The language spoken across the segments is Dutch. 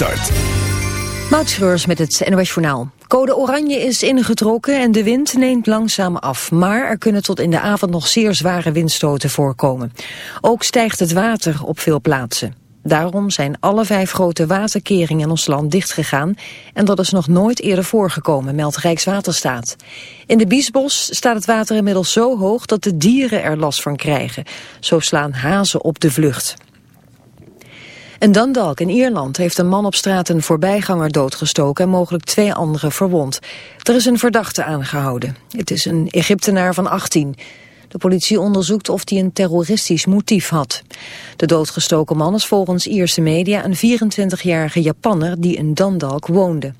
start. Met het NOS Journaal. Code oranje is ingetrokken en de wind neemt langzaam af. Maar er kunnen tot in de avond nog zeer zware windstoten voorkomen. Ook stijgt het water op veel plaatsen. Daarom zijn alle vijf grote waterkeringen in ons land dichtgegaan. En dat is nog nooit eerder voorgekomen, meldt Rijkswaterstaat. In de Biesbos staat het water inmiddels zo hoog dat de dieren er last van krijgen. Zo slaan hazen op de vlucht. In Dundalk in Ierland heeft een man op straat een voorbijganger doodgestoken en mogelijk twee anderen verwond. Er is een verdachte aangehouden. Het is een Egyptenaar van 18. De politie onderzoekt of hij een terroristisch motief had. De doodgestoken man is volgens Ierse media een 24-jarige Japanner die in Dundalk woonde.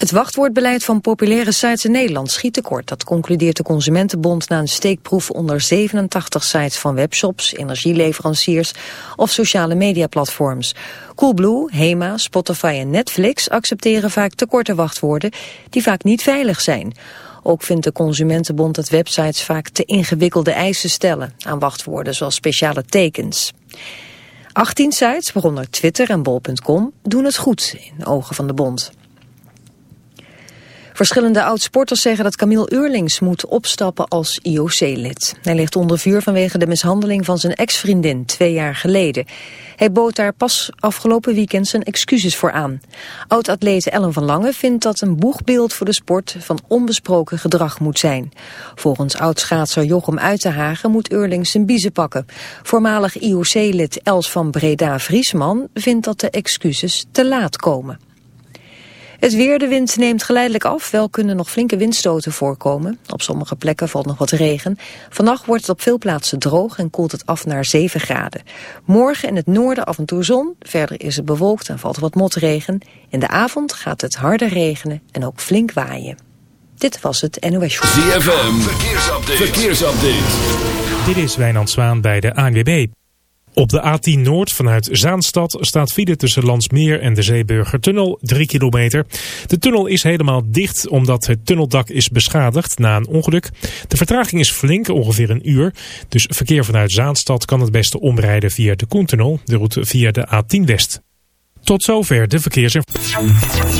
Het wachtwoordbeleid van populaire sites in Nederland schiet tekort. Dat concludeert de Consumentenbond na een steekproef onder 87 sites van webshops, energieleveranciers of sociale mediaplatforms. Coolblue, Hema, Spotify en Netflix accepteren vaak te korte wachtwoorden die vaak niet veilig zijn. Ook vindt de Consumentenbond dat websites vaak te ingewikkelde eisen stellen aan wachtwoorden zoals speciale tekens. 18 sites, waaronder Twitter en bol.com, doen het goed in ogen van de bond. Verschillende oud-sporters zeggen dat Camille Eurlings moet opstappen als IOC-lid. Hij ligt onder vuur vanwege de mishandeling van zijn ex-vriendin twee jaar geleden. Hij bood daar pas afgelopen weekend zijn excuses voor aan. Oud-atlete Ellen van Lange vindt dat een boegbeeld voor de sport van onbesproken gedrag moet zijn. Volgens oud-schaatser Jochem Uitenhagen moet Eurlings zijn biezen pakken. Voormalig IOC-lid Els van Breda-Vriesman vindt dat de excuses te laat komen. Het weer, de wind neemt geleidelijk af. Wel kunnen nog flinke windstoten voorkomen. Op sommige plekken valt nog wat regen. Vannacht wordt het op veel plaatsen droog en koelt het af naar 7 graden. Morgen in het noorden af en toe zon. Verder is het bewolkt en valt wat motregen. In de avond gaat het harder regenen en ook flink waaien. Dit was het NOS Show. ZFM, verkeersupdate. verkeersupdate. Dit is Wijnand Zwaan bij de ANWB. Op de A10 Noord vanuit Zaanstad staat file tussen Landsmeer en de Zeeburgertunnel 3 kilometer. De tunnel is helemaal dicht omdat het tunneldak is beschadigd na een ongeluk. De vertraging is flink, ongeveer een uur. Dus verkeer vanuit Zaanstad kan het beste omrijden via de Koentunnel, de route via de A10 West. Tot zover de verkeersinformatie.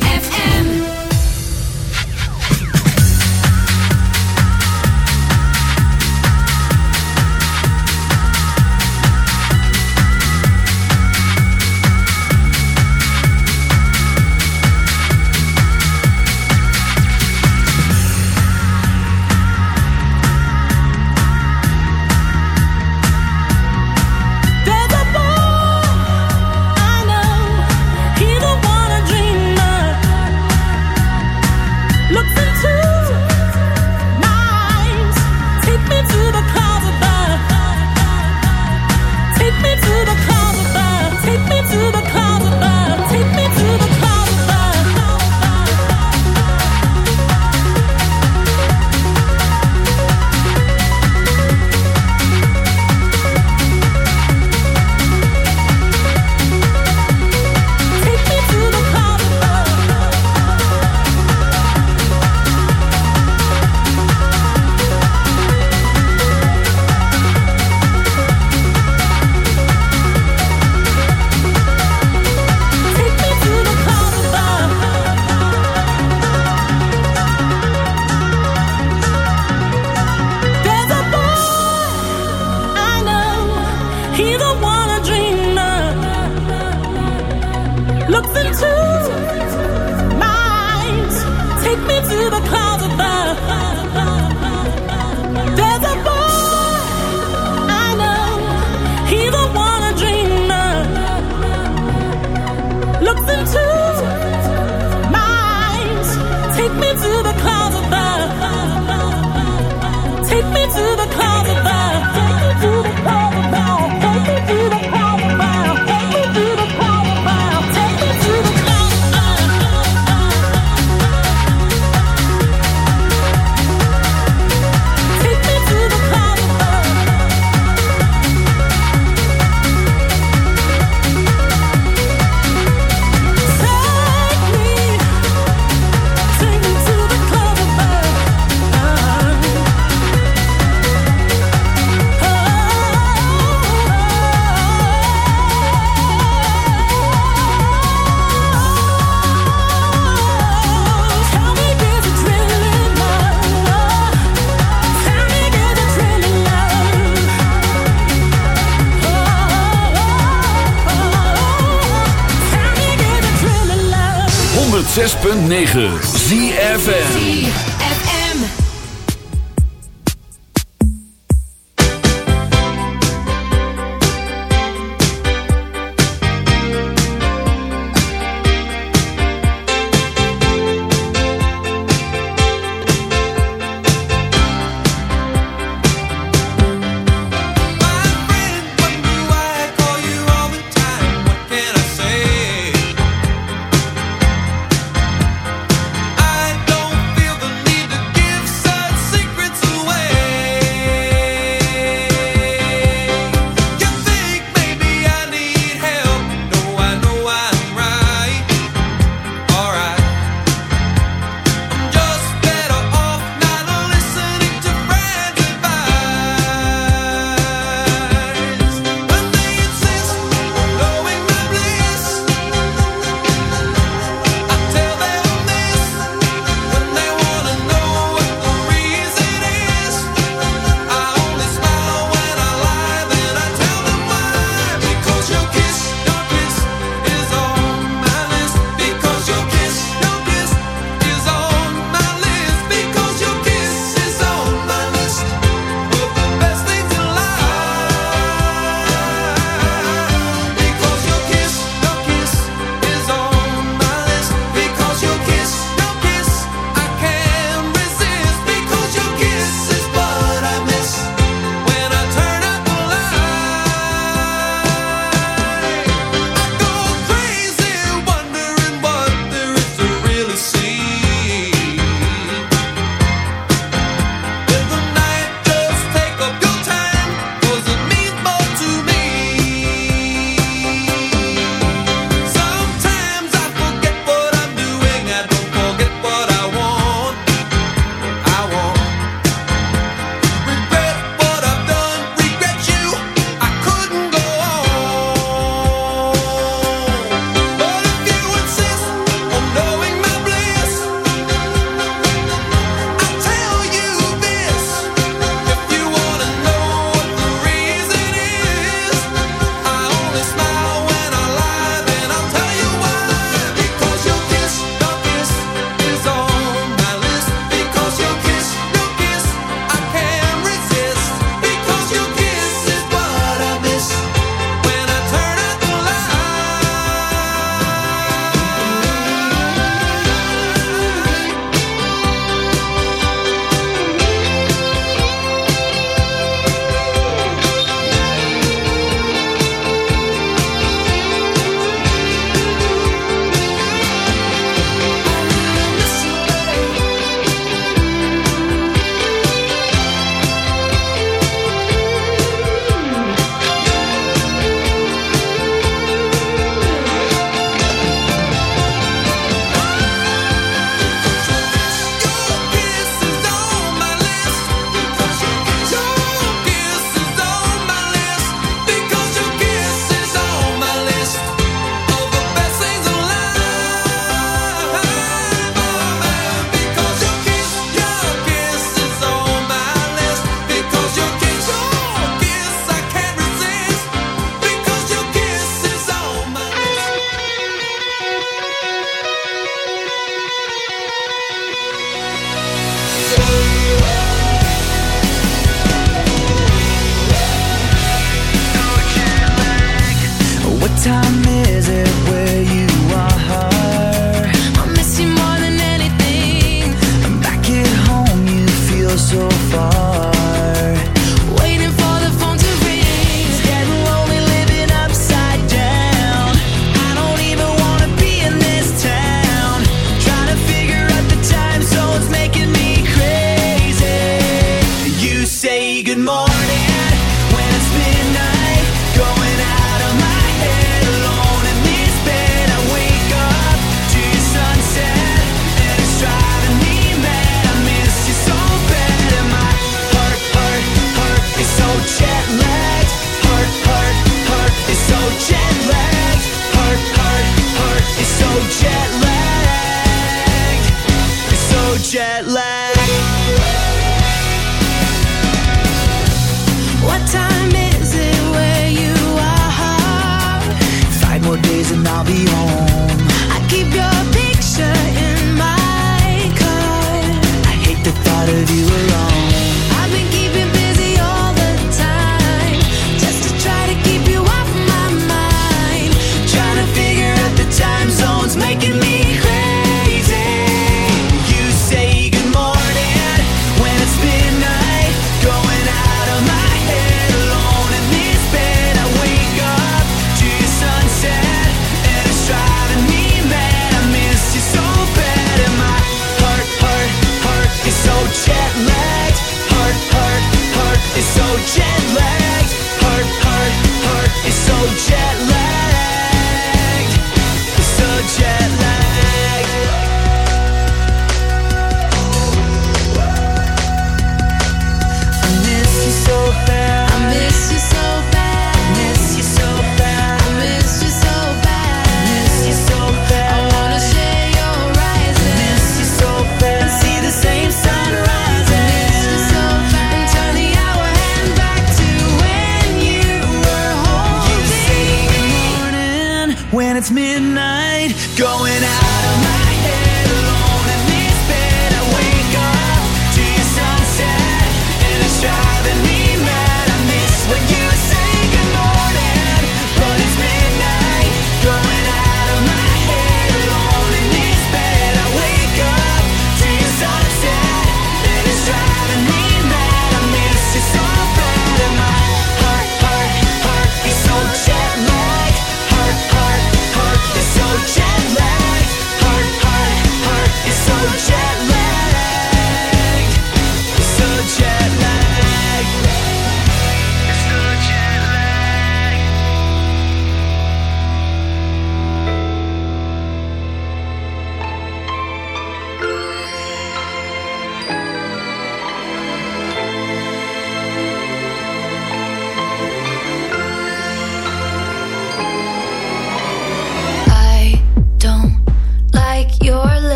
106.9 ZFM.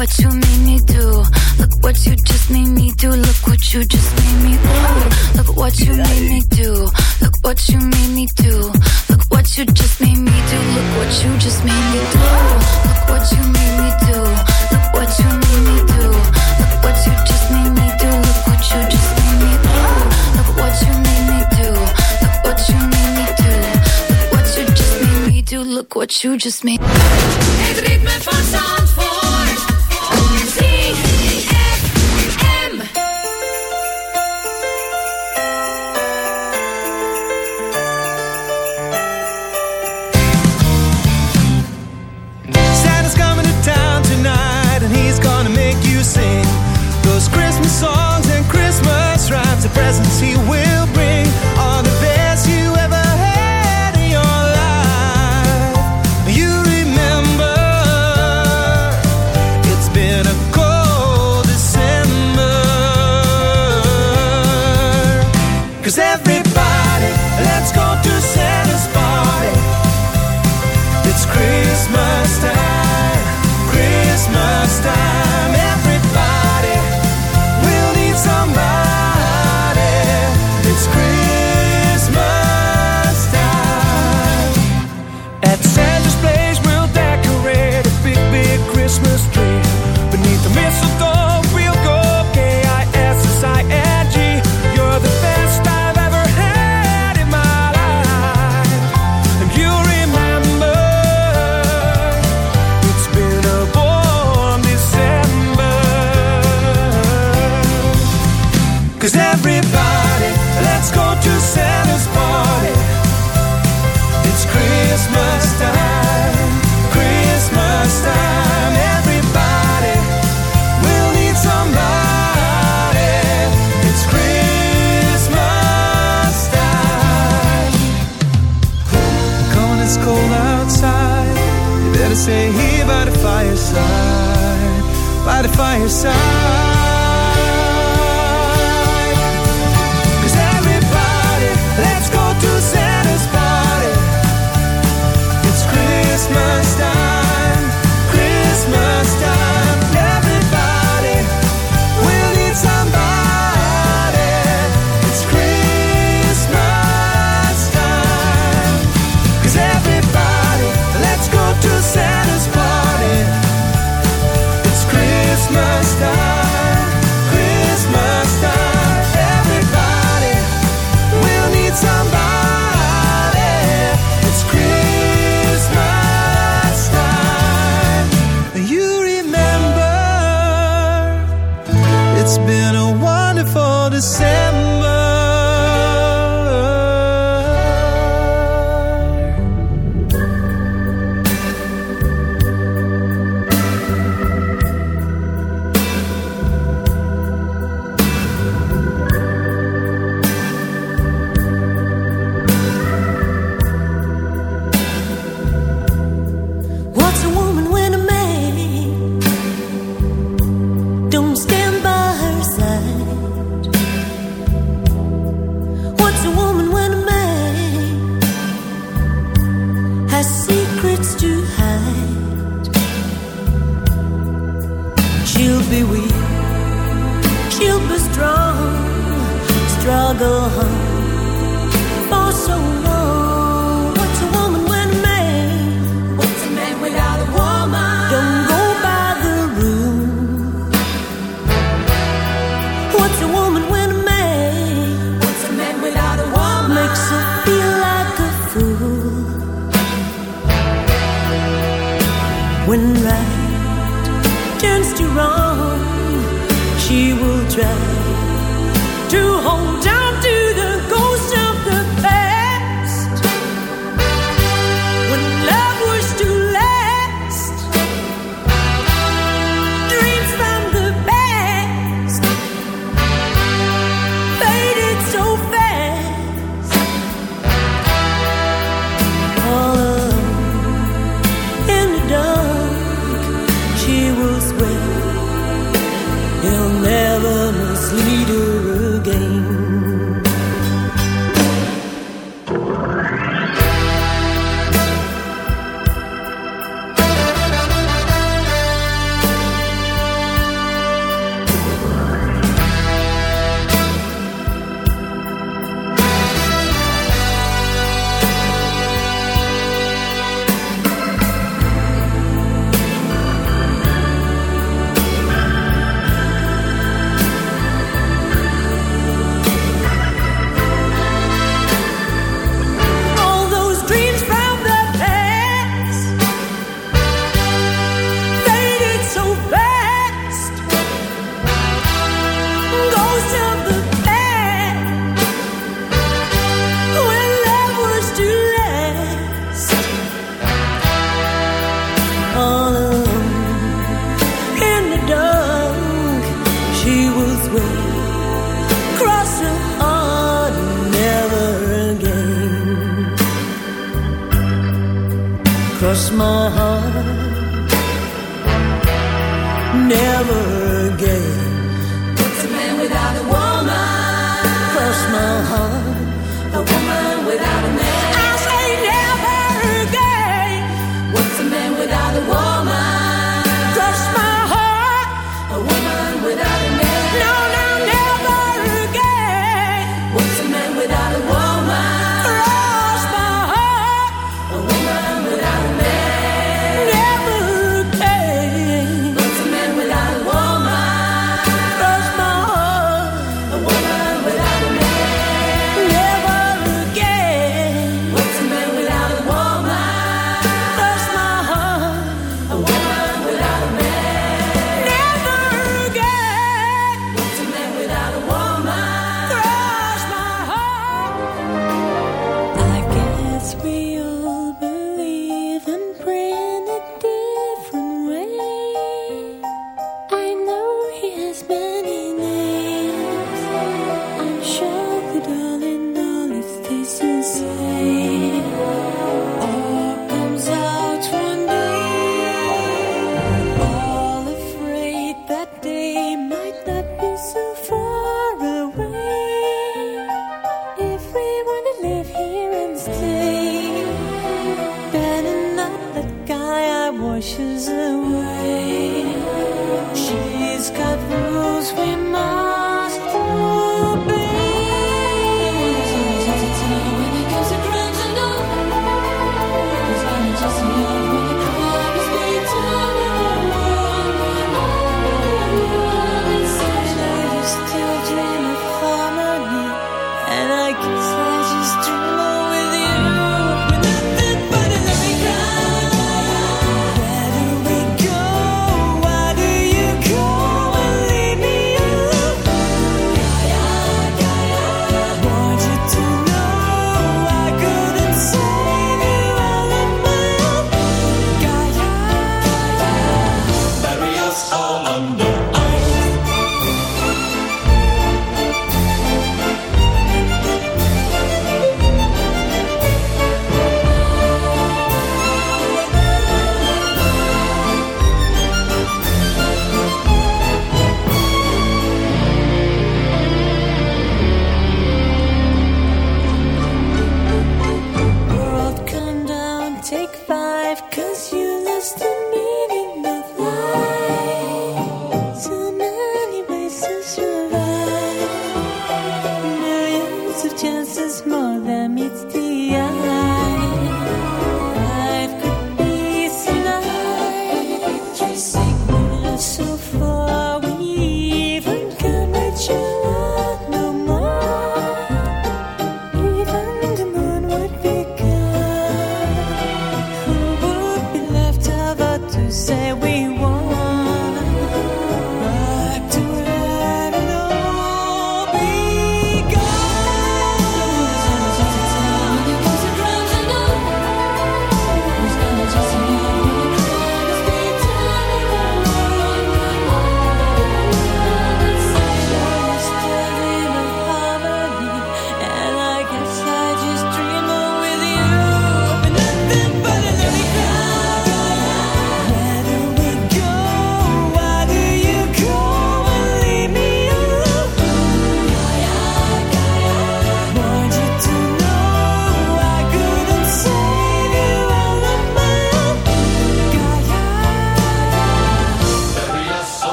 what you made me do. Look what you just made me do. Look what you just made me do! Look what you made me do. Look what you made me do. Look what you just made me do. Look what you just made me do. Look what you made me do. Look what you made me do. Look what you just made me do. Look what you just made me do! Look what you made me do. Look what you made me do. Look what you just made me do. Look what you just made. Het ritme van Zandvoort. Don't stay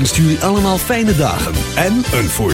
ZFM wenst jullie allemaal fijne dagen en een voor